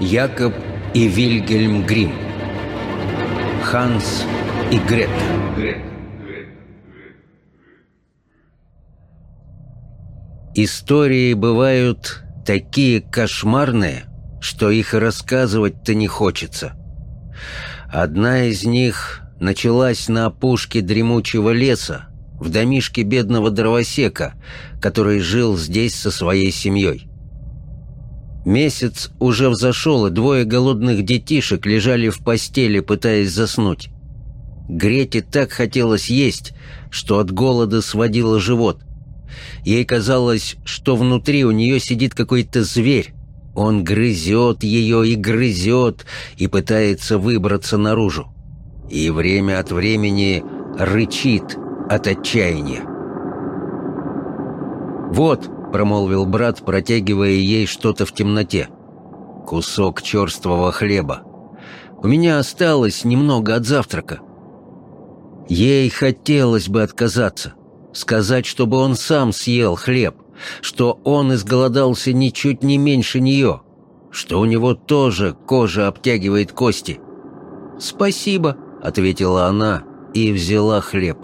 Якоб и Вильгельм Грим. Ханс и Грета. Истории бывают такие кошмарные, что их рассказывать-то не хочется. Одна из них началась на опушке дремучего леса, в домишке бедного дровосека, который жил здесь со своей семьей. Месяц уже взошел, и двое голодных детишек лежали в постели, пытаясь заснуть. Грете так хотелось есть, что от голода сводило живот. Ей казалось, что внутри у нее сидит какой-то зверь. Он грызет ее и грызет, и пытается выбраться наружу. И время от времени рычит от отчаяния. «Вот», — промолвил брат, протягивая ей что-то в темноте. «Кусок черствого хлеба. У меня осталось немного от завтрака». Ей хотелось бы отказаться, сказать, чтобы он сам съел хлеб, что он изголодался ничуть не меньше нее, что у него тоже кожа обтягивает кости. «Спасибо», — ответила она и взяла хлеб.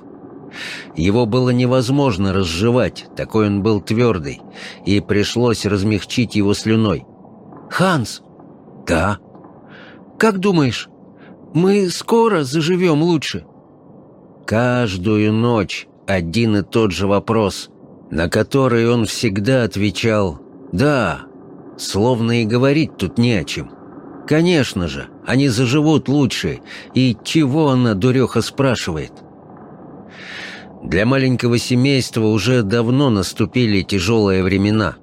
Его было невозможно разжевать, такой он был твердый, и пришлось размягчить его слюной. «Ханс!» «Да?» «Как думаешь, мы скоро заживем лучше?» Каждую ночь один и тот же вопрос, на который он всегда отвечал «Да», словно и говорить тут не о чем. Конечно же, они заживут лучше, и чего она, дуреха, спрашивает? Для маленького семейства уже давно наступили тяжелые времена.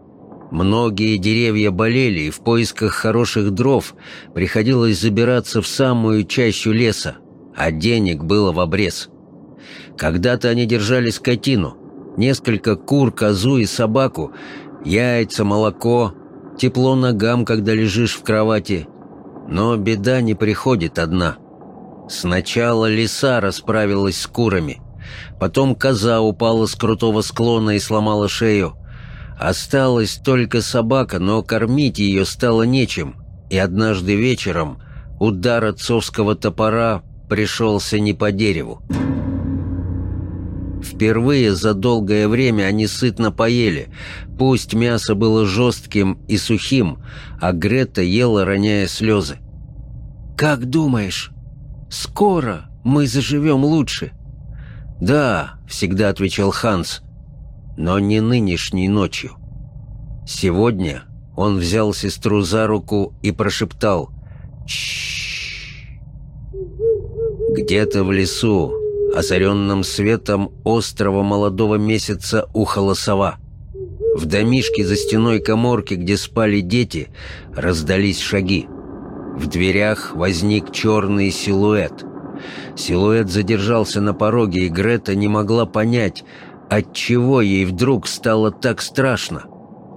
Многие деревья болели, и в поисках хороших дров приходилось забираться в самую чащу леса, а денег было в обрез. Когда-то они держали скотину, несколько кур, козу и собаку, яйца, молоко, тепло ногам, когда лежишь в кровати. Но беда не приходит одна. Сначала лиса расправилась с курами, Потом коза упала с крутого склона и сломала шею. Осталась только собака, но кормить ее стало нечем, и однажды вечером удар отцовского топора пришелся не по дереву. Впервые за долгое время они сытно поели. Пусть мясо было жестким и сухим, а Грета ела, роняя слезы. «Как думаешь, скоро мы заживем лучше?» «Да», — всегда отвечал Ханс, — «но не нынешней ночью». Сегодня он взял сестру за руку и прошептал. Где-то в лесу, озаренным светом острого молодого месяца, ухала сова. В домишке за стеной коморки, где спали дети, раздались шаги. В дверях возник черный силуэт — Силуэт задержался на пороге, и Грета не могла понять, отчего ей вдруг стало так страшно.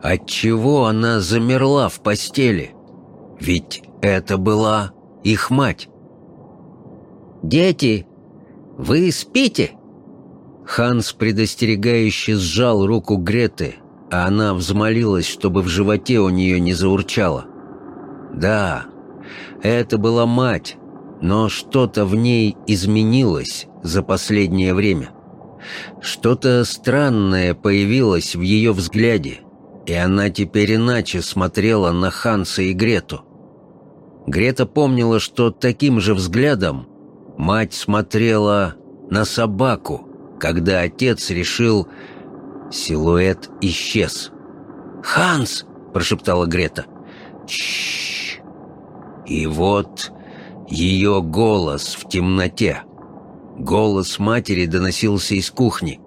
Отчего она замерла в постели? Ведь это была их мать. «Дети, вы спите?» Ханс предостерегающе сжал руку Греты, а она взмолилась, чтобы в животе у нее не заурчало. «Да, это была мать, но что-то в ней изменилось за последнее время. Что-то странное появилось в ее взгляде, и она теперь иначе смотрела на Ханса и Грету. Грета помнила, что таким же взглядом мать смотрела на собаку, когда отец решил... Силуэт исчез. «Ханс!» – прошептала Грета. «Чш!» И вот ее голос в темноте. Голос матери доносился из кухни.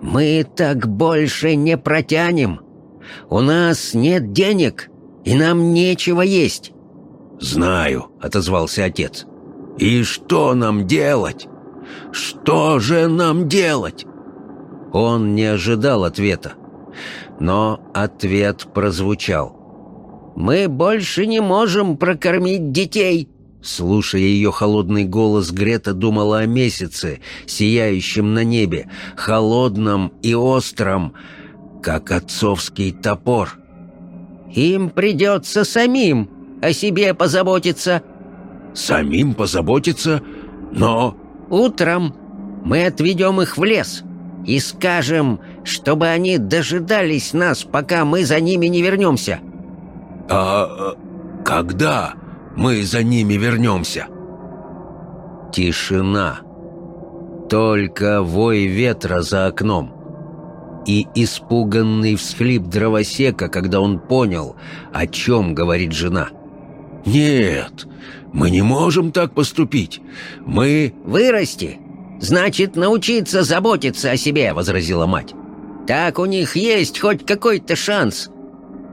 «Мы так больше не протянем. У нас нет денег, и нам нечего есть». «Знаю», — отозвался отец. «И что нам делать? Что же нам делать?» Он не ожидал ответа, но ответ прозвучал. «Мы больше не можем прокормить детей», Слушая ее холодный голос, Грета думала о месяце, сияющем на небе, холодном и остром, как отцовский топор. «Им придется самим о себе позаботиться». «Самим позаботиться? Но...» «Утром мы отведем их в лес и скажем, чтобы они дожидались нас, пока мы за ними не вернемся». «А когда мы за ними вернемся?» Тишина. Только вой ветра за окном. И испуганный всхлип дровосека, когда он понял, о чем говорит жена. «Нет, мы не можем так поступить. Мы...» «Вырасти, значит научиться заботиться о себе», — возразила мать. «Так у них есть хоть какой-то шанс.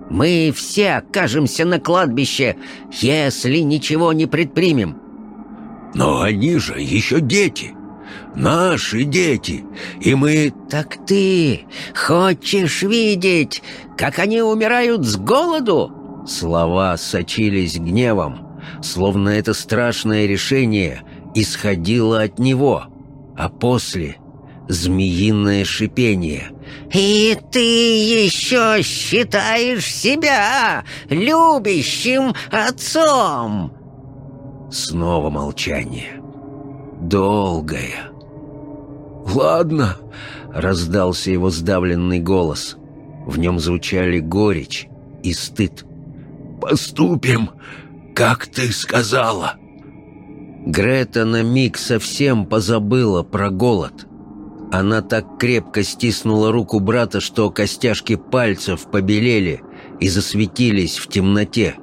Мы все окажемся на кладбище, если ничего не предпримем». «Но они же еще дети. Наши дети. И мы...» «Так ты хочешь видеть, как они умирают с голоду?» Слова сочились гневом, словно это страшное решение исходило от него, а после — змеиное шипение. «И ты еще считаешь себя любящим отцом!» Снова молчание. Долгое. «Ладно», — раздался его сдавленный голос. В нем звучали горечь и стыд. «Поступим, как ты сказала». Грета на миг совсем позабыла про голод. Она так крепко стиснула руку брата, что костяшки пальцев побелели и засветились в темноте.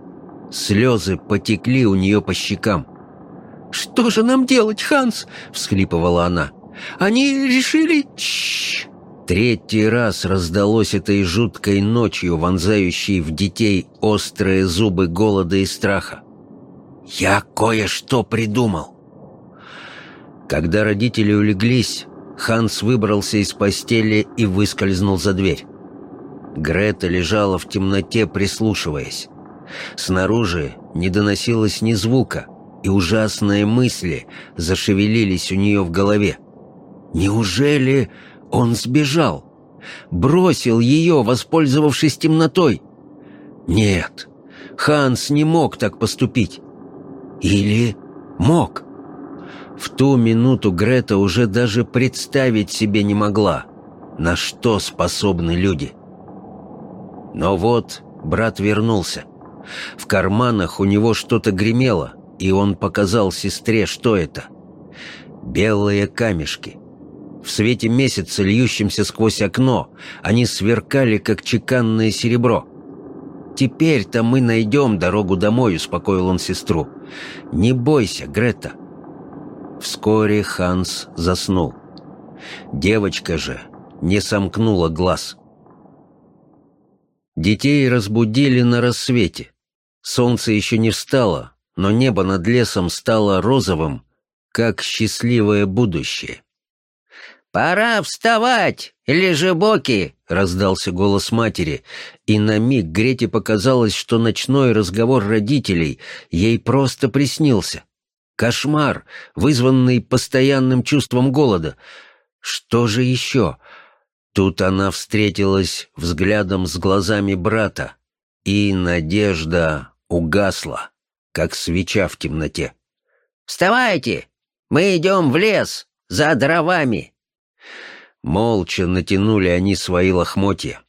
Слезы потекли у нее по щекам. «Что же нам делать, Ханс?» — всхлипывала она. «Они решили...» Третий раз раздалось этой жуткой ночью, вонзающей в детей острые зубы голода и страха. «Я кое-что придумал!» Когда родители улеглись, Ханс выбрался из постели и выскользнул за дверь. Грета лежала в темноте, прислушиваясь. Снаружи не доносилось ни звука, и ужасные мысли зашевелились у нее в голове. Неужели он сбежал? Бросил ее, воспользовавшись темнотой? Нет, Ханс не мог так поступить. Или мог? В ту минуту Грета уже даже представить себе не могла, на что способны люди. Но вот брат вернулся. В карманах у него что-то гремело, и он показал сестре, что это. Белые камешки. В свете месяца, льющемся сквозь окно, они сверкали, как чеканное серебро. «Теперь-то мы найдем дорогу домой», — успокоил он сестру. «Не бойся, Грета». Вскоре Ханс заснул. Девочка же не сомкнула глаз. Детей разбудили на рассвете. Солнце еще не встало, но небо над лесом стало розовым, как счастливое будущее. «Пора вставать, лежебоки!» — раздался голос матери, и на миг Грете показалось, что ночной разговор родителей ей просто приснился. Кошмар, вызванный постоянным чувством голода. Что же еще? Тут она встретилась взглядом с глазами брата, и надежда угасла, как свеча в темноте. «Вставайте! Мы идем в лес за дровами!» Молча натянули они свои лохмотья.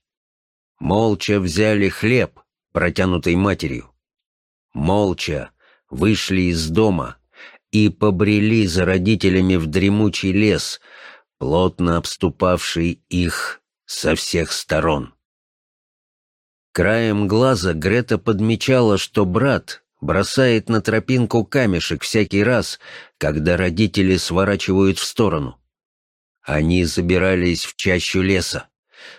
Молча взяли хлеб, протянутый матерью. Молча вышли из дома и побрели за родителями в дремучий лес, плотно обступавший их со всех сторон. Краем глаза Грета подмечала, что брат бросает на тропинку камешек всякий раз, когда родители сворачивают в сторону. Они забирались в чащу леса,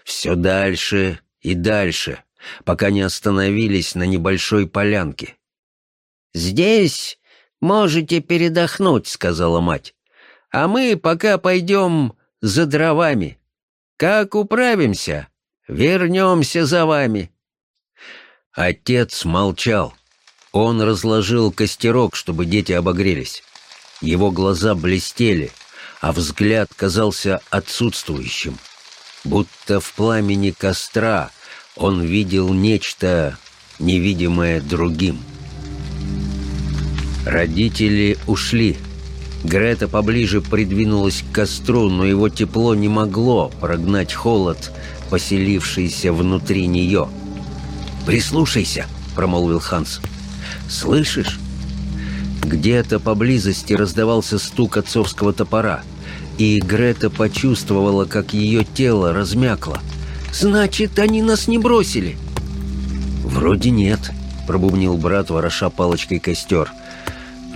все дальше и дальше, пока не остановились на небольшой полянке. «Здесь можете передохнуть», — сказала мать, «а мы пока пойдем за дровами. Как управимся, вернемся за вами». Отец молчал. Он разложил костерок, чтобы дети обогрелись. Его глаза блестели, а взгляд казался отсутствующим. Будто в пламени костра он видел нечто невидимое другим. Родители ушли. Грета поближе придвинулась к костру, но его тепло не могло прогнать холод, поселившийся внутри нее. «Прислушайся», — промолвил Ханс. «Слышишь?» Где-то поблизости раздавался стук отцовского топора, и Грета почувствовала, как ее тело размякло. «Значит, они нас не бросили?» «Вроде нет», — пробубнил брат, вороша палочкой костер.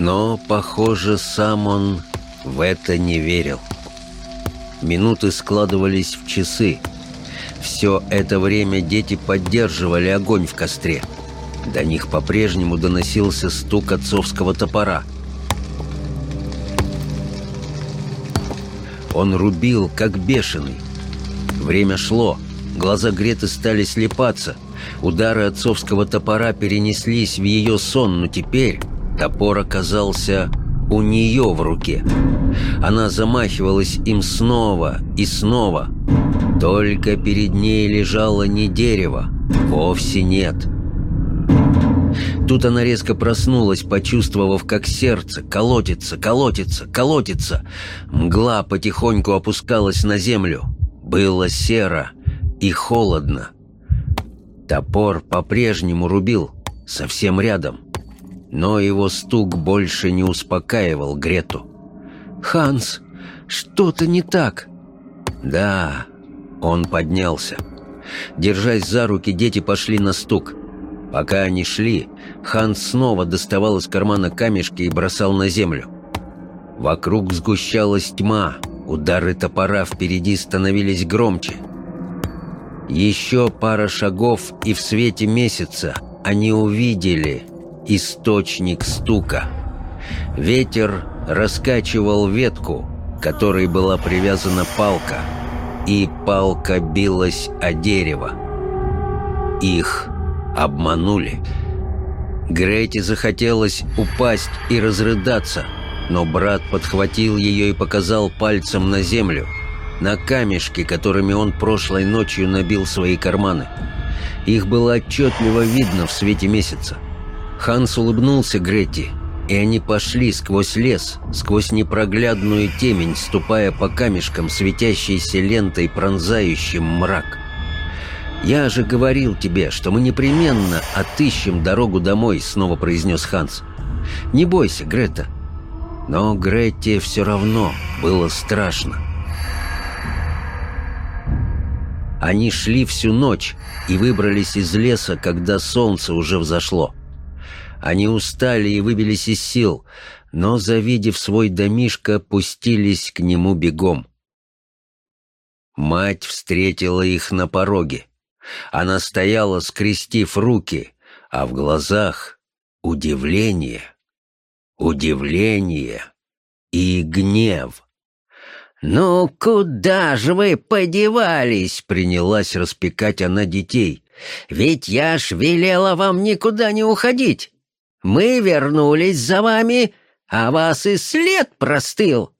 Но, похоже, сам он в это не верил. Минуты складывались в часы. Все это время дети поддерживали огонь в костре. До них по-прежнему доносился стук отцовского топора. Он рубил, как бешеный. Время шло. Глаза Греты стали слепаться. Удары отцовского топора перенеслись в ее сон, но теперь топор оказался у нее в руке. Она замахивалась им снова и снова. Только перед ней лежало не дерево, вовсе нет. Тут она резко проснулась, почувствовав, как сердце колотится, колотится, колотится. Мгла потихоньку опускалась на землю. Было серо и холодно. Топор по-прежнему рубил, совсем рядом. Но его стук больше не успокаивал Грету. «Ханс, что-то не так!» «Да...» Он поднялся. Держась за руки, дети пошли на стук. Пока они шли, Ханс снова доставал из кармана камешки и бросал на землю. Вокруг сгущалась тьма, удары топора впереди становились громче. Еще пара шагов, и в свете месяца они увидели источник стука. Ветер раскачивал ветку, которой была привязана палка, и палка билась о дерево. Их обманули. Грете захотелось упасть и разрыдаться, но брат подхватил ее и показал пальцем на землю, на камешки, которыми он прошлой ночью набил свои карманы. Их было отчетливо видно в свете месяца. Ханс улыбнулся Грете, и они пошли сквозь лес, сквозь непроглядную темень, ступая по камешкам, светящейся лентой, пронзающим мрак. «Я же говорил тебе, что мы непременно отыщем дорогу домой», — снова произнес Ханс. «Не бойся, Грета». Но Гретте все равно было страшно. Они шли всю ночь и выбрались из леса, когда солнце уже взошло. Они устали и выбились из сил, но, завидев свой домишко, пустились к нему бегом. Мать встретила их на пороге. Она стояла, скрестив руки, а в глазах удивление, удивление и гнев. «Ну, куда же вы подевались?» — принялась распекать она детей. «Ведь я ж велела вам никуда не уходить. Мы вернулись за вами, а вас и след простыл.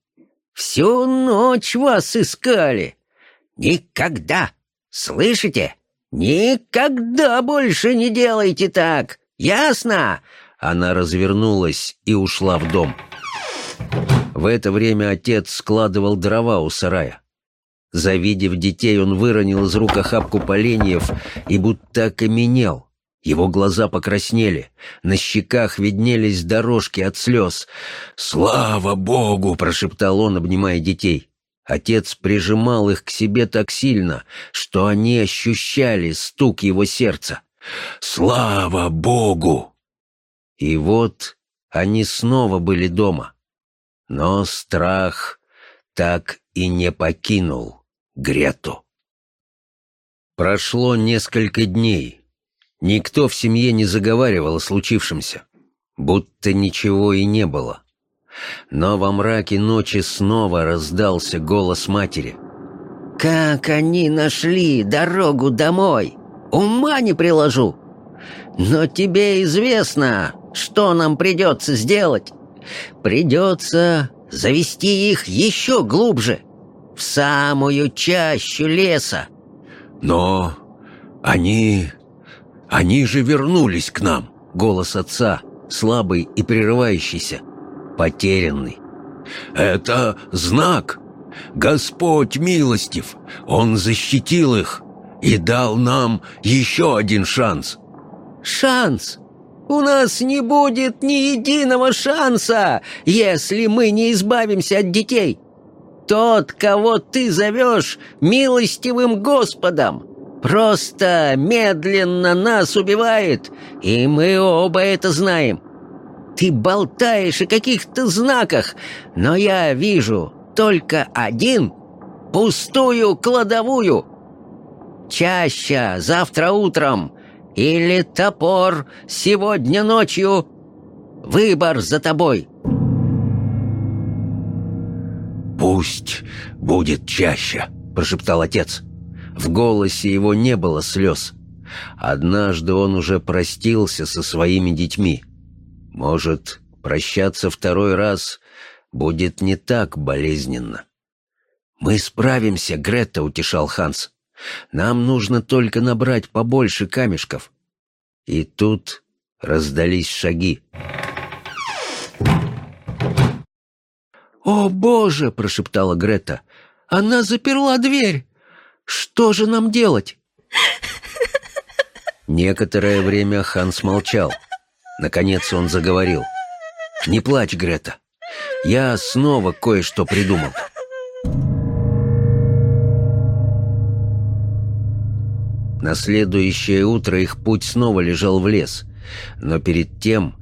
Всю ночь вас искали. Никогда, слышите?» «Никогда больше не делайте так! Ясно?» Она развернулась и ушла в дом. В это время отец складывал дрова у сарая. Завидев детей, он выронил из рук охапку поленьев и будто окаменел. Его глаза покраснели, на щеках виднелись дорожки от слез. «Слава Богу!» — прошептал он, обнимая детей. Отец прижимал их к себе так сильно, что они ощущали стук его сердца. «Слава Богу!» И вот они снова были дома. Но страх так и не покинул Грету. Прошло несколько дней. Никто в семье не заговаривал о случившемся, будто ничего и не было. Но во мраке ночи снова раздался голос матери. «Как они нашли дорогу домой? Ума не приложу! Но тебе известно, что нам придется сделать. Придется завести их еще глубже, в самую чащу леса». «Но они... они же вернулись к нам!» Голос отца слабый и прерывающийся, потерянный. «Это знак! Господь милостив! Он защитил их и дал нам еще один шанс!» «Шанс? У нас не будет ни единого шанса, если мы не избавимся от детей!» Тот, кого ты зовешь милостивым Господом, просто медленно нас убивает, и мы оба это знаем. Ты болтаешь о каких-то знаках, но я вижу только один — пустую кладовую. Чаще завтра утром или топор сегодня ночью. Выбор за тобой». «Пусть будет чаще», — прошептал отец. В голосе его не было слез. Однажды он уже простился со своими детьми. Может, прощаться второй раз будет не так болезненно. «Мы справимся, Грета», — утешал Ханс. «Нам нужно только набрать побольше камешков». И тут раздались шаги. «О, Боже!» — прошептала Грета. «Она заперла дверь! Что же нам делать?» Некоторое время Ханс молчал. Наконец он заговорил. «Не плачь, Грета. Я снова кое-что придумал». На следующее утро их путь снова лежал в лес. Но перед тем...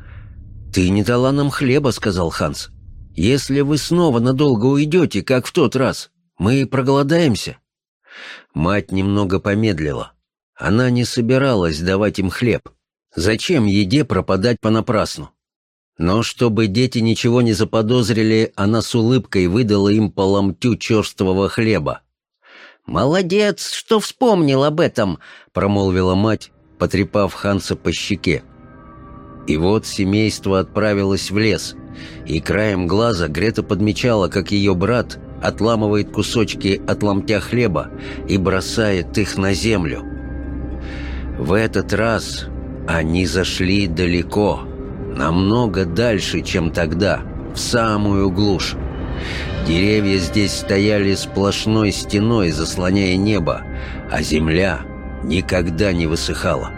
«Ты не дала нам хлеба», — сказал Ханс. Если вы снова надолго уйдете, как в тот раз, мы проголодаемся». Мать немного помедлила. Она не собиралась давать им хлеб. Зачем еде пропадать понапрасну? Но чтобы дети ничего не заподозрили, она с улыбкой выдала им по ломтю черствого хлеба. «Молодец, что вспомнил об этом», — промолвила мать, потрепав Ханса по щеке. И вот семейство отправилось в лес, и краем глаза Грета подмечала, как ее брат отламывает кусочки от ломтя хлеба и бросает их на землю. В этот раз они зашли далеко, намного дальше, чем тогда, в самую глушь. Деревья здесь стояли сплошной стеной, заслоняя небо, а земля никогда не высыхала.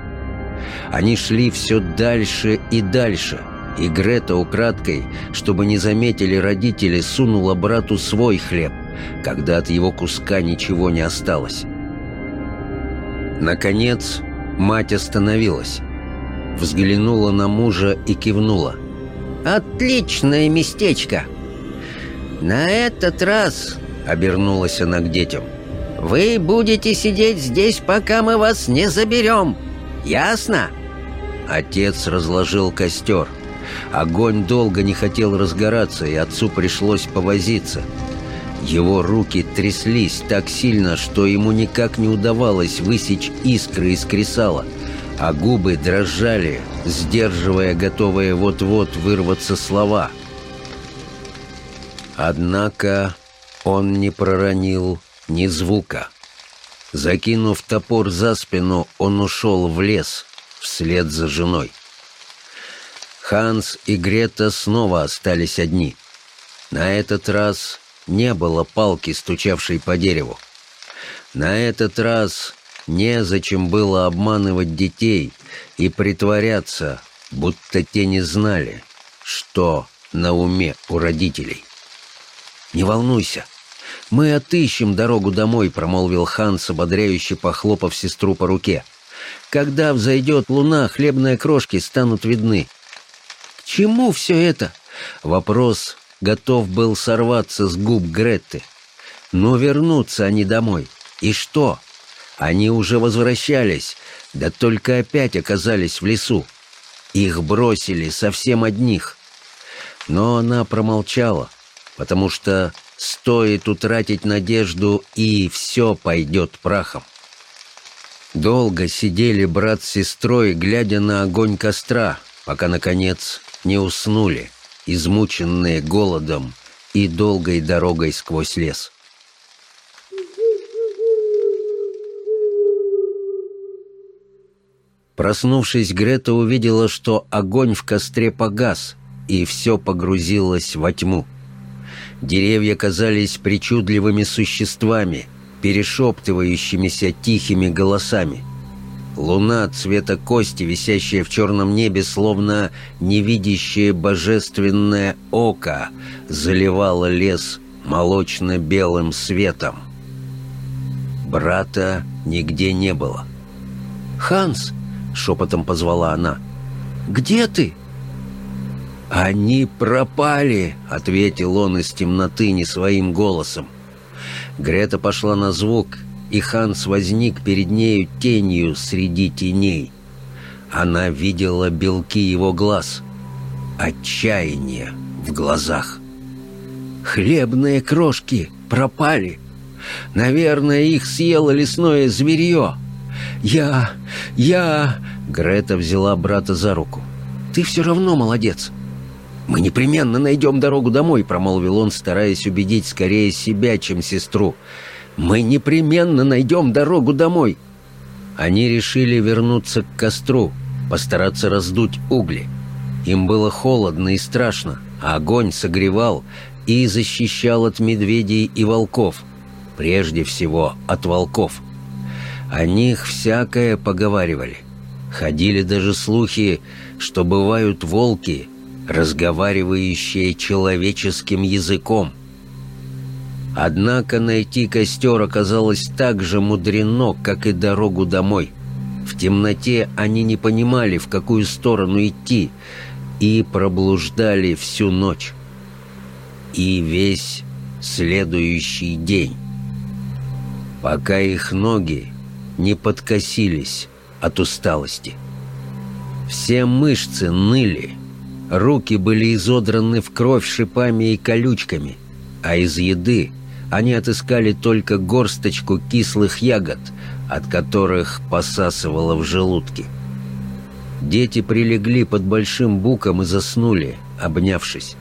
Они шли все дальше и дальше – и Грета украдкой, чтобы не заметили родители, сунула брату свой хлеб, когда от его куска ничего не осталось. Наконец, мать остановилась, взглянула на мужа и кивнула. «Отличное местечко! На этот раз, — обернулась она к детям, — вы будете сидеть здесь, пока мы вас не заберем. Ясно?» Отец разложил костер — Огонь долго не хотел разгораться, и отцу пришлось повозиться. Его руки тряслись так сильно, что ему никак не удавалось высечь искры из кресала, а губы дрожали, сдерживая готовые вот-вот вырваться слова. Однако он не проронил ни звука. Закинув топор за спину, он ушел в лес вслед за женой. Ханс и Грета снова остались одни. На этот раз не было палки, стучавшей по дереву. На этот раз незачем было обманывать детей и притворяться, будто те не знали, что на уме у родителей. «Не волнуйся, мы отыщем дорогу домой», — промолвил Ханс, ободряюще похлопав сестру по руке. «Когда взойдет луна, хлебные крошки станут видны чему все это?» Вопрос готов был сорваться с губ Гретты. Но вернутся они домой. И что? Они уже возвращались, да только опять оказались в лесу. Их бросили совсем одних. Но она промолчала, потому что стоит утратить надежду, и все пойдет прахом. Долго сидели брат с сестрой, глядя на огонь костра, пока, наконец, не уснули, измученные голодом и долгой дорогой сквозь лес. Проснувшись, Грета увидела, что огонь в костре погас, и все погрузилось во тьму. Деревья казались причудливыми существами, перешептывающимися тихими голосами. Луна цвета кости, висящая в черном небе, словно невидящее божественное око, заливала лес молочно-белым светом. Брата нигде не было. «Ханс!» — шепотом позвала она. «Где ты?» «Они пропали!» — ответил он из темноты не своим голосом. Грета пошла на звук, и Ханс возник перед нею тенью среди теней. Она видела белки его глаз, отчаяние в глазах. «Хлебные крошки пропали!» Наверное, их съело лесное зверье. Я... я...» Грета взяла брата за руку. «Ты все равно молодец. Мы непременно найдем дорогу домой», — промолвил он, стараясь убедить скорее себя, чем сестру. «Мы непременно найдем дорогу домой». Они решили вернуться к костру, постараться раздуть угли. Им было холодно и страшно, а огонь согревал и защищал от медведей и волков — прежде всего от волков. О них всякое поговаривали. Ходили даже слухи, что бывают волки, разговаривающие человеческим языком. Однако найти костер оказалось так же мудрено, как и дорогу домой. В темноте они не понимали, в какую сторону идти, и проблуждали всю ночь. И весь следующий день пока их ноги не подкосились от усталости. Все мышцы ныли, руки были изодраны в кровь шипами и колючками, а из еды они отыскали только горсточку кислых ягод, от которых посасывало в желудке. Дети прилегли под большим буком и заснули, обнявшись.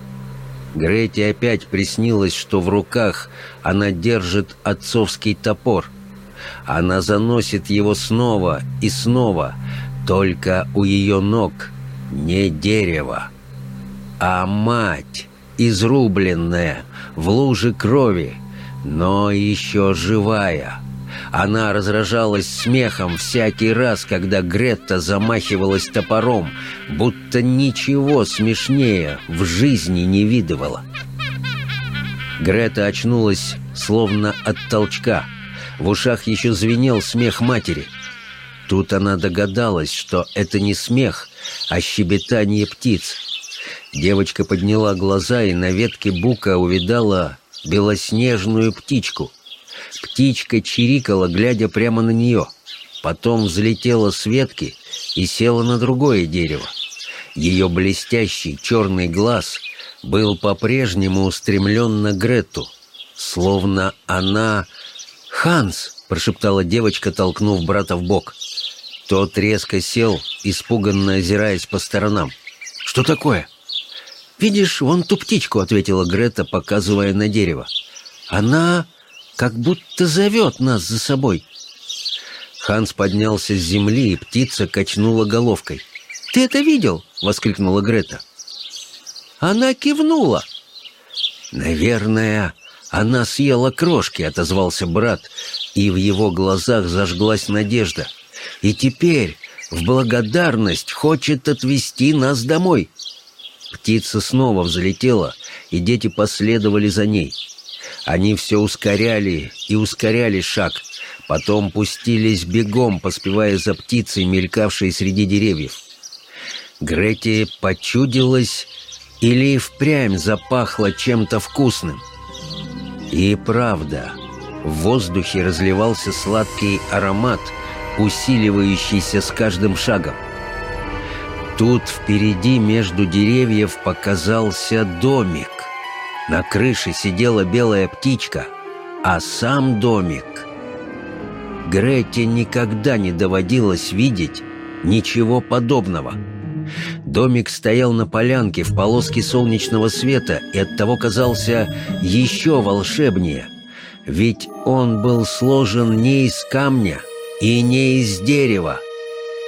Грете опять приснилось, что в руках она держит отцовский топор. Она заносит его снова и снова, только у ее ног не дерево, а мать, изрубленная в луже крови, но еще живая — она разражалась смехом всякий раз, когда Гретта замахивалась топором, будто ничего смешнее в жизни не видывала. Грета очнулась словно от толчка. В ушах еще звенел смех матери. Тут она догадалась, что это не смех, а щебетание птиц. Девочка подняла глаза и на ветке бука увидала белоснежную птичку — Птичка чирикала, глядя прямо на нее. Потом взлетела с ветки и села на другое дерево. Ее блестящий черный глаз был по-прежнему устремлен на Грету, словно она... «Ханс!» — прошептала девочка, толкнув брата в бок. Тот резко сел, испуганно озираясь по сторонам. «Что такое?» «Видишь, вон ту птичку», — ответила Грета, показывая на дерево. «Она как будто зовет нас за собой. Ханс поднялся с земли, и птица качнула головкой. «Ты это видел?» — воскликнула Грета. «Она кивнула». «Наверное, она съела крошки», — отозвался брат, и в его глазах зажглась надежда. «И теперь в благодарность хочет отвезти нас домой». Птица снова взлетела, и дети последовали за ней. Они все ускоряли и ускоряли шаг, потом пустились бегом, поспевая за птицей, мелькавшей среди деревьев. Грете почудилось или впрямь запахло чем-то вкусным. И правда, в воздухе разливался сладкий аромат, усиливающийся с каждым шагом. Тут впереди между деревьев показался домик. На крыше сидела белая птичка, а сам домик... Грете никогда не доводилось видеть ничего подобного. Домик стоял на полянке в полоске солнечного света и оттого казался еще волшебнее, ведь он был сложен не из камня и не из дерева,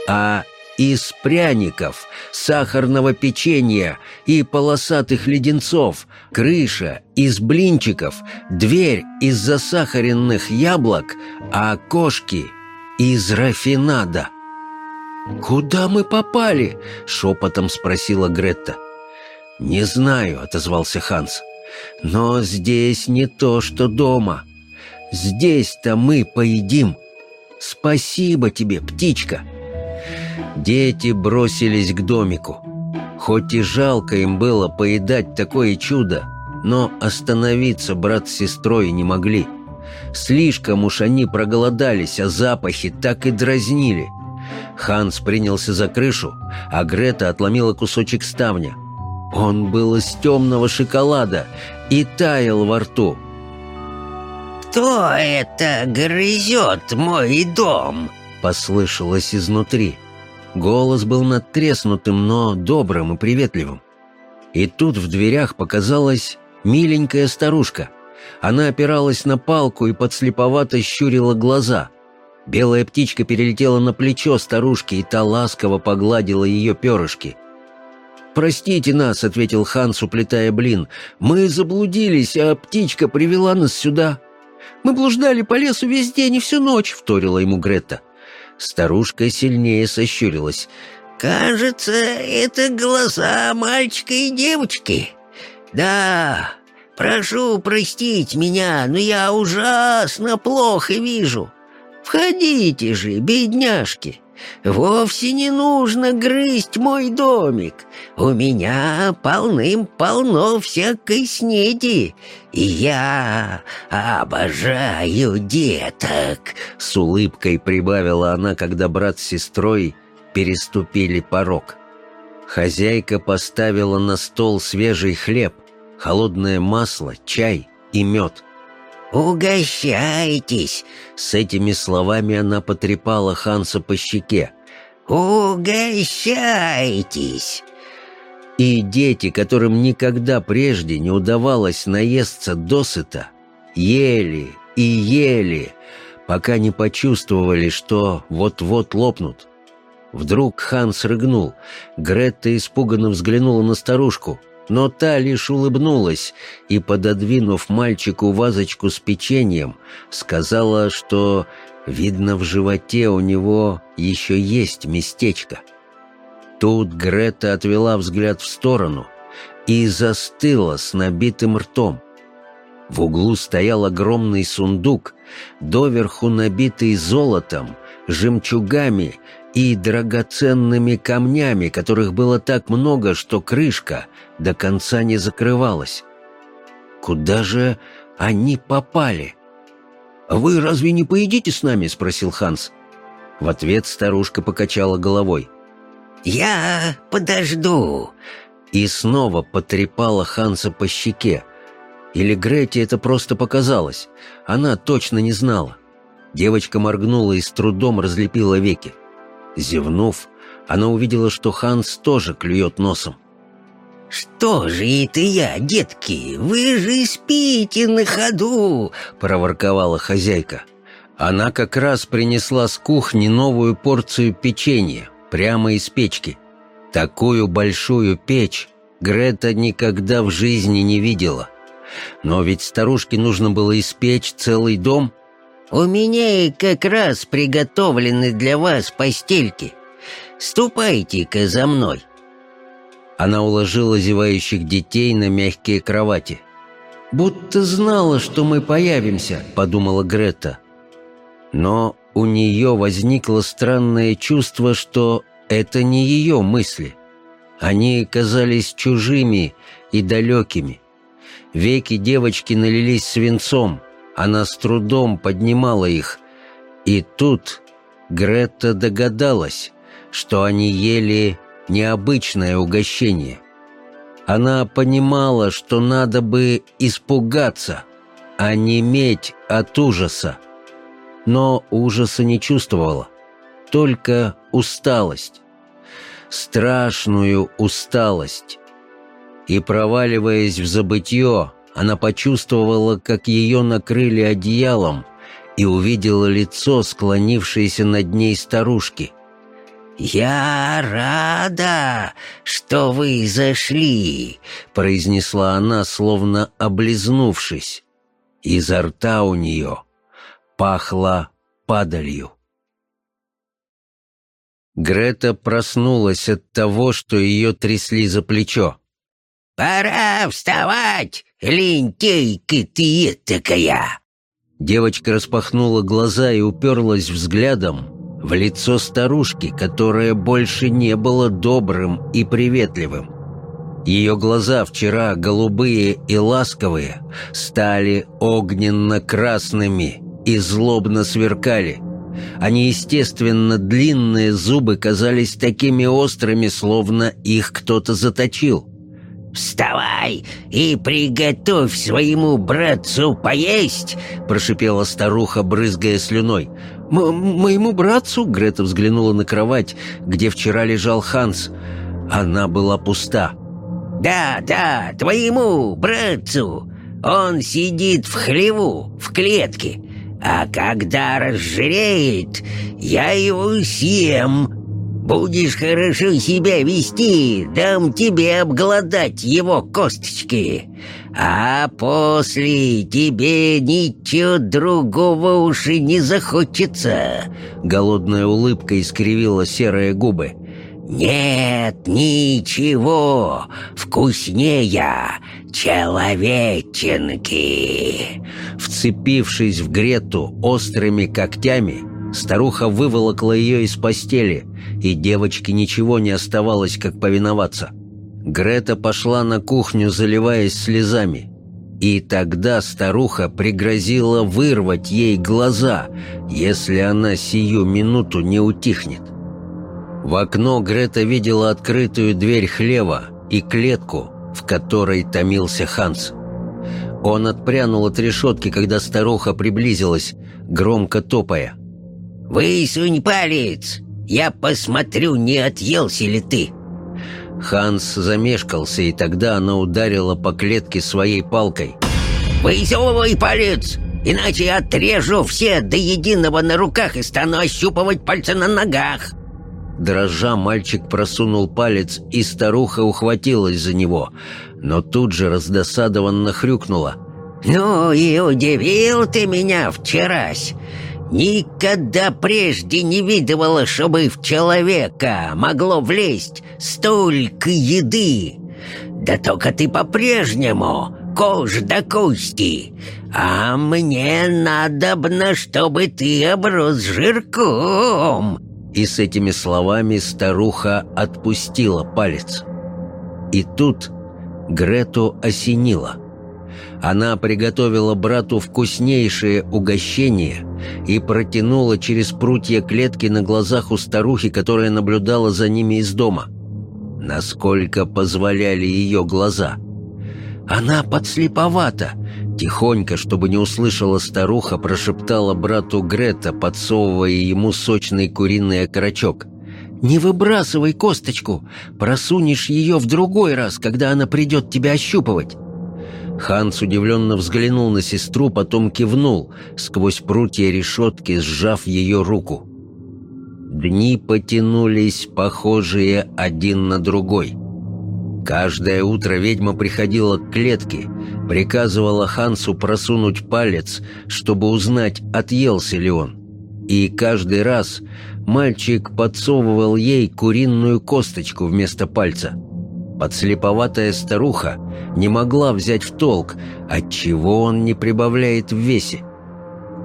а из пряников, сахарного печенья и полосатых леденцов, крыша из блинчиков, дверь из засахаренных яблок, а окошки из рафинада. «Куда мы попали?» — шепотом спросила Гретта. «Не знаю», — отозвался Ханс. «Но здесь не то, что дома. Здесь-то мы поедим. Спасибо тебе, птичка!» Дети бросились к домику. Хоть и жалко им было поедать такое чудо, но остановиться брат с сестрой не могли. Слишком уж они проголодались, а запахи так и дразнили. Ханс принялся за крышу, а Грета отломила кусочек ставня. Он был из темного шоколада и таял во рту. «Кто это грызет мой дом?» — послышалось изнутри. Голос был надтреснутым, но добрым и приветливым. И тут в дверях показалась миленькая старушка. Она опиралась на палку и подслеповато щурила глаза. Белая птичка перелетела на плечо старушки, и та ласково погладила ее перышки. «Простите нас», — ответил Ханс, уплетая блин. «Мы заблудились, а птичка привела нас сюда». «Мы блуждали по лесу весь день и всю ночь», — вторила ему Гретта. Старушка сильнее сощурилась. «Кажется, это голоса мальчика и девочки. Да, прошу простить меня, но я ужасно плохо вижу. Входите же, бедняжки. Вовсе не нужно грызть мой домик. У меня полным-полно всякой снеди, я обожаю деток!» С улыбкой прибавила она, когда брат с сестрой переступили порог. Хозяйка поставила на стол свежий хлеб, холодное масло, чай и мед. «Угощайтесь!» С этими словами она потрепала Ханса по щеке. «Угощайтесь!» И дети, которым никогда прежде не удавалось наесться досыта, ели и ели, пока не почувствовали, что вот-вот лопнут. Вдруг Ханс рыгнул. Гретта испуганно взглянула на старушку — но та лишь улыбнулась и, пододвинув мальчику вазочку с печеньем, сказала, что, видно, в животе у него еще есть местечко. Тут Грета отвела взгляд в сторону и застыла с набитым ртом. В углу стоял огромный сундук, доверху набитый золотом, жемчугами и драгоценными камнями, которых было так много, что крышка до конца не закрывалась. Куда же они попали? «Вы разве не поедите с нами?» — спросил Ханс. В ответ старушка покачала головой. «Я подожду!» И снова потрепала Ханса по щеке. Или Грете это просто показалось. Она точно не знала. Девочка моргнула и с трудом разлепила веки. Зевнув, она увидела, что Ханс тоже клюет носом. «Что же это я, детки? Вы же спите на ходу!» — проворковала хозяйка. Она как раз принесла с кухни новую порцию печенья, прямо из печки. Такую большую печь Грета никогда в жизни не видела. Но ведь старушке нужно было испечь целый дом — у меня как раз приготовлены для вас постельки. Ступайте-ка за мной». Она уложила зевающих детей на мягкие кровати. «Будто знала, что мы появимся», — подумала Грета. Но у нее возникло странное чувство, что это не ее мысли. Они казались чужими и далекими. Веки девочки налились свинцом — она с трудом поднимала их. И тут Грета догадалась, что они ели необычное угощение. Она понимала, что надо бы испугаться, а не медь от ужаса. Но ужаса не чувствовала, только усталость. Страшную усталость. И, проваливаясь в забытье, она почувствовала, как ее накрыли одеялом и увидела лицо, склонившееся над ней старушки. «Я рада, что вы зашли», — произнесла она, словно облизнувшись. Изо рта у нее пахло падалью. Грета проснулась от того, что ее трясли за плечо. «Пора вставать, лентейка ты такая!» Девочка распахнула глаза и уперлась взглядом в лицо старушки, которое больше не было добрым и приветливым. Ее глаза вчера, голубые и ласковые, стали огненно-красными и злобно сверкали – а неестественно длинные зубы казались такими острыми, словно их кто-то заточил. «Вставай и приготовь своему братцу поесть!» — прошипела старуха, брызгая слюной. М «Моему братцу?» — Грета взглянула на кровать, где вчера лежал Ханс. Она была пуста. «Да, да, твоему братцу! Он сидит в хлеву, в клетке, а когда разжиреет, я его съем. Будешь хорошо себя вести, дам тебе обглодать его косточки. А после тебе ничего другого уж и не захочется». Голодная улыбка искривила серые губы. «Нет ничего вкуснее человеченки!» Вцепившись в Грету острыми когтями, старуха выволокла ее из постели, и девочке ничего не оставалось, как повиноваться. Грета пошла на кухню, заливаясь слезами. И тогда старуха пригрозила вырвать ей глаза, если она сию минуту не утихнет. В окно Грета видела открытую дверь хлева и клетку, в которой томился Ханс. Он отпрянул от решетки, когда старуха приблизилась, громко топая. «Высунь палец! Я посмотрю, не отъелся ли ты!» Ханс замешкался, и тогда она ударила по клетке своей палкой. «Высовывай палец! Иначе я отрежу все до единого на руках и стану ощупывать пальцы на ногах!» Дрожа, мальчик просунул палец, и старуха ухватилась за него, но тут же раздосадованно хрюкнула. «Ну и удивил ты меня вчерась! Никогда прежде не видывала, чтобы в человека могло влезть столько еды! Да только ты по-прежнему кожа до кости, а мне надобно, чтобы ты оброс жирком!» И с этими словами старуха отпустила палец. И тут Грету осенило. Она приготовила брату вкуснейшее угощение и протянула через прутья клетки на глазах у старухи, которая наблюдала за ними из дома. Насколько позволяли ее глаза. «Она подслеповата!» Тихонько, чтобы не услышала старуха, прошептала брату Грета, подсовывая ему сочный куриный окорочок. «Не выбрасывай косточку! Просунешь ее в другой раз, когда она придет тебя ощупывать!» Ханс удивленно взглянул на сестру, потом кивнул, сквозь прутья решетки, сжав ее руку. Дни потянулись, похожие один на другой. Каждое утро ведьма приходила к клетке, приказывала Хансу просунуть палец, чтобы узнать, отъелся ли он. И каждый раз мальчик подсовывал ей куриную косточку вместо пальца. Подслеповатая старуха не могла взять в толк, отчего он не прибавляет в весе.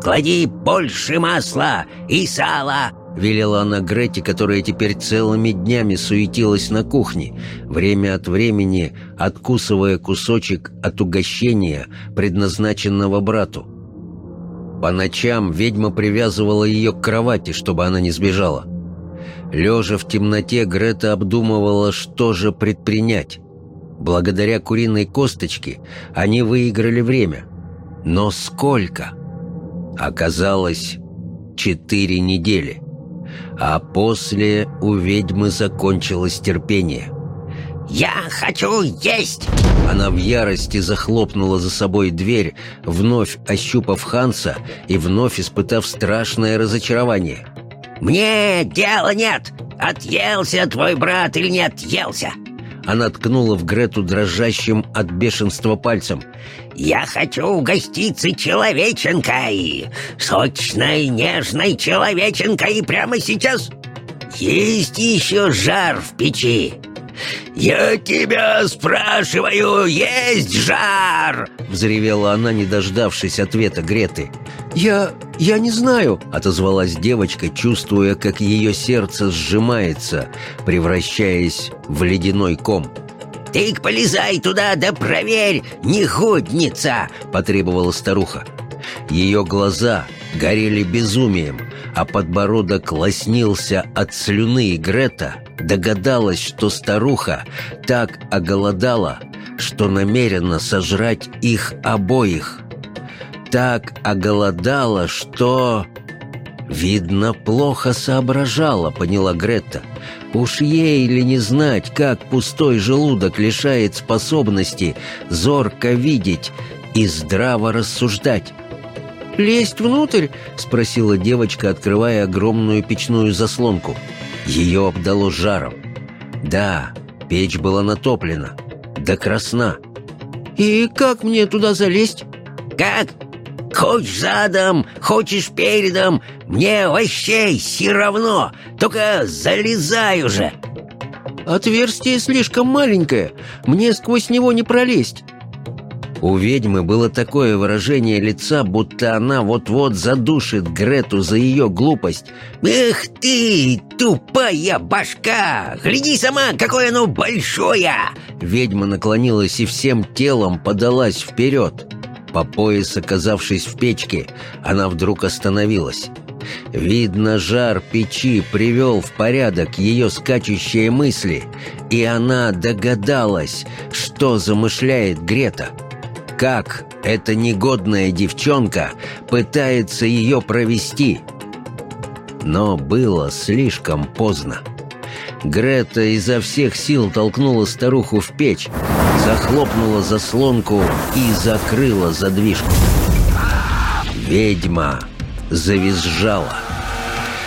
«Клади больше масла и сала!» велела она Грете, которая теперь целыми днями суетилась на кухне, время от времени откусывая кусочек от угощения, предназначенного брату. По ночам ведьма привязывала ее к кровати, чтобы она не сбежала. Лежа в темноте, Грета обдумывала, что же предпринять. Благодаря куриной косточке они выиграли время. Но сколько? Оказалось, четыре недели а после у ведьмы закончилось терпение. «Я хочу есть!» Она в ярости захлопнула за собой дверь, вновь ощупав Ханса и вновь испытав страшное разочарование. Мне дела нет, отъелся твой брат или не отъелся. Она ткнула в Грету дрожащим от бешенства пальцем. «Я хочу угоститься человеченкой! Сочной, нежной человеченкой прямо сейчас! Есть еще жар в печи! «Я тебя спрашиваю, есть жар!» Взревела она, не дождавшись ответа Греты. «Я... я не знаю», — отозвалась девочка, чувствуя, как ее сердце сжимается, превращаясь в ледяной ком. «Ты полезай туда да проверь, негодница!» — потребовала старуха. Ее глаза горели безумием, а подбородок лоснился от слюны, и Грета догадалась, что старуха так оголодала, что намерена сожрать их обоих. Так оголодала, что... «Видно, плохо соображала», — поняла Гретта. «Уж ей ли не знать, как пустой желудок лишает способности зорко видеть и здраво рассуждать?» «Лезть внутрь?» — спросила девочка, открывая огромную печную заслонку. Ее обдало жаром. Да, печь была натоплена. Да красна. «И как мне туда залезть?» «Как? Хочешь задом, хочешь передом, мне вообще все равно, только залезай уже!» «Отверстие слишком маленькое, мне сквозь него не пролезть». У ведьмы было такое выражение лица, будто она вот-вот задушит Грету за ее глупость. «Эх ты, тупая башка! Гляди сама, какое оно большое!» Ведьма наклонилась и всем телом подалась вперед. По пояс оказавшись в печке, она вдруг остановилась. Видно, жар печи привел в порядок ее скачущие мысли, и она догадалась, что замышляет Грета — как эта негодная девчонка пытается ее провести. Но было слишком поздно. Грета изо всех сил толкнула старуху в печь, захлопнула заслонку и закрыла задвижку. Ведьма завизжала.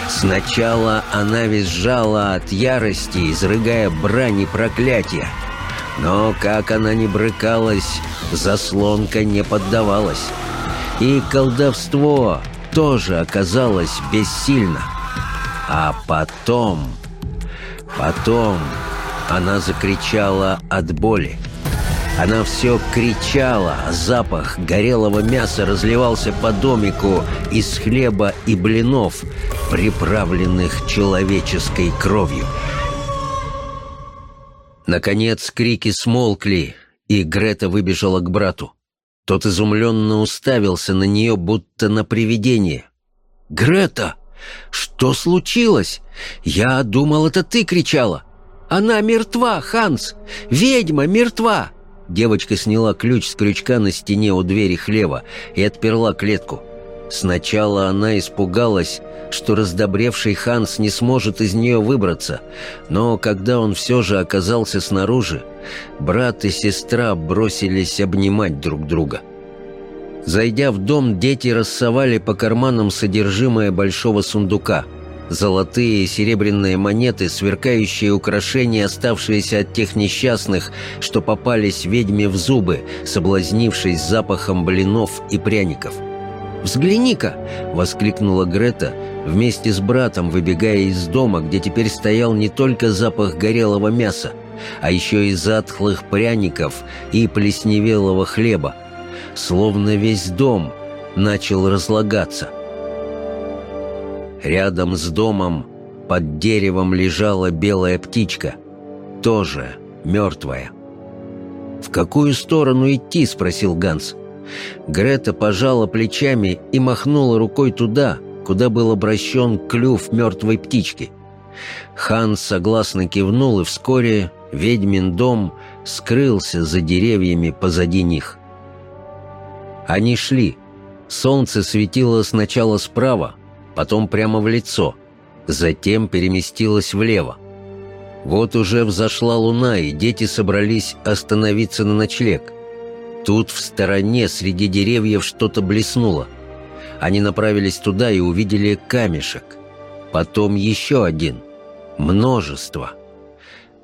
Сначала она визжала от ярости, изрыгая брань и проклятия. Но как она не брыкалась, заслонка не поддавалась. И колдовство тоже оказалось бессильно. А потом... Потом она закричала от боли. Она все кричала, запах горелого мяса разливался по домику из хлеба и блинов, приправленных человеческой кровью. Наконец крики смолкли, и Грета выбежала к брату. Тот изумленно уставился на нее, будто на привидение. «Грета, что случилось? Я думал, это ты кричала. Она мертва, Ханс! Ведьма мертва!» Девочка сняла ключ с крючка на стене у двери хлева и отперла клетку. Сначала она испугалась, что раздобревший Ханс не сможет из нее выбраться, но когда он все же оказался снаружи, брат и сестра бросились обнимать друг друга. Зайдя в дом, дети рассовали по карманам содержимое большого сундука. Золотые и серебряные монеты, сверкающие украшения, оставшиеся от тех несчастных, что попались ведьме в зубы, соблазнившись запахом блинов и пряников – «Взгляни-ка!» — воскликнула Грета, вместе с братом выбегая из дома, где теперь стоял не только запах горелого мяса, а еще и затхлых пряников и плесневелого хлеба. Словно весь дом начал разлагаться. Рядом с домом под деревом лежала белая птичка, тоже мертвая. «В какую сторону идти?» — спросил Ганс. Грета пожала плечами и махнула рукой туда, куда был обращен клюв мертвой птички. Хан согласно кивнул, и вскоре ведьмин дом скрылся за деревьями позади них. Они шли. Солнце светило сначала справа, потом прямо в лицо, затем переместилось влево. Вот уже взошла луна, и дети собрались остановиться на ночлег – Тут в стороне среди деревьев что-то блеснуло. Они направились туда и увидели камешек. Потом еще один. Множество.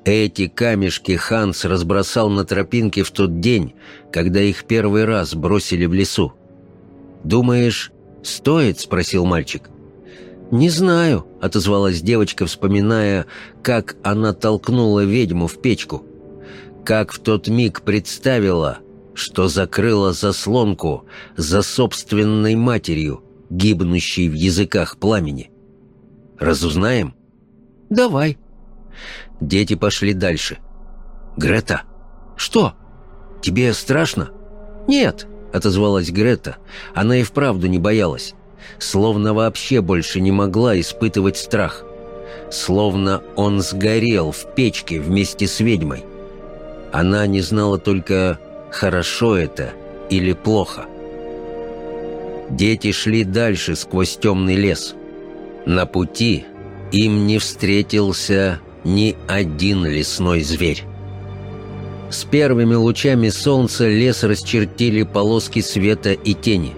Эти камешки Ханс разбросал на тропинке в тот день, когда их первый раз бросили в лесу. «Думаешь, стоит?» — спросил мальчик. «Не знаю», — отозвалась девочка, вспоминая, как она толкнула ведьму в печку. Как в тот миг представила, что закрыла заслонку за собственной матерью, гибнущей в языках пламени. «Разузнаем?» «Давай». Дети пошли дальше. «Грета!» «Что? Тебе страшно?» «Нет», — отозвалась Грета. Она и вправду не боялась. Словно вообще больше не могла испытывать страх. Словно он сгорел в печке вместе с ведьмой. Она не знала только, хорошо это или плохо. Дети шли дальше сквозь темный лес. На пути им не встретился ни один лесной зверь. С первыми лучами солнца лес расчертили полоски света и тени.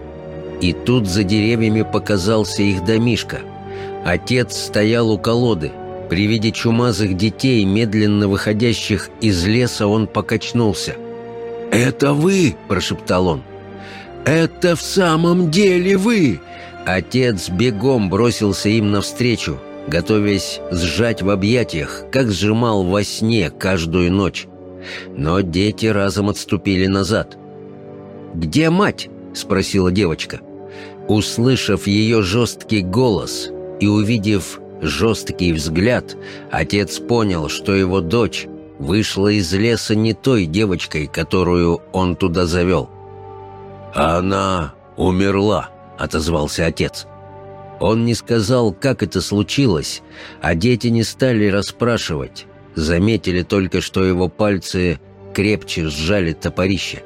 И тут за деревьями показался их домишка. Отец стоял у колоды. При виде чумазых детей, медленно выходящих из леса, он покачнулся. «Это вы!» – прошептал он. «Это в самом деле вы!» Отец бегом бросился им навстречу, готовясь сжать в объятиях, как сжимал во сне каждую ночь. Но дети разом отступили назад. «Где мать?» — спросила девочка. Услышав ее жесткий голос и увидев жесткий взгляд, отец понял, что его дочь вышла из леса не той девочкой, которую он туда завел. «Она умерла», — отозвался отец. Он не сказал, как это случилось, а дети не стали расспрашивать. Заметили только, что его пальцы крепче сжали топорище.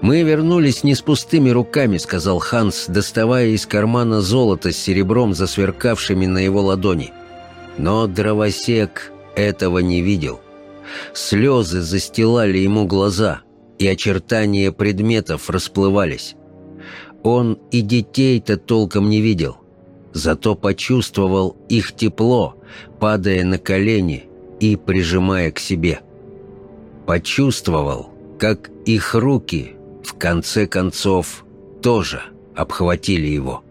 «Мы вернулись не с пустыми руками», — сказал Ханс, доставая из кармана золото с серебром, засверкавшими на его ладони. Но дровосек этого не видел. Слезы застилали ему глаза, и очертания предметов расплывались. Он и детей-то толком не видел, зато почувствовал их тепло, падая на колени и прижимая к себе. Почувствовал, как их руки, в конце концов, тоже обхватили его.